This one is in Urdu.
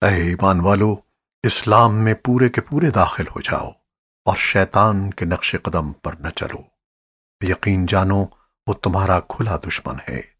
اے ایمان والو، اسلام میں پورے کے پورے داخل ہو جاؤ اور شیطان کے نقش قدم پر نہ چلو۔ یقین جانو، وہ تمہارا کھلا دشمن ہے۔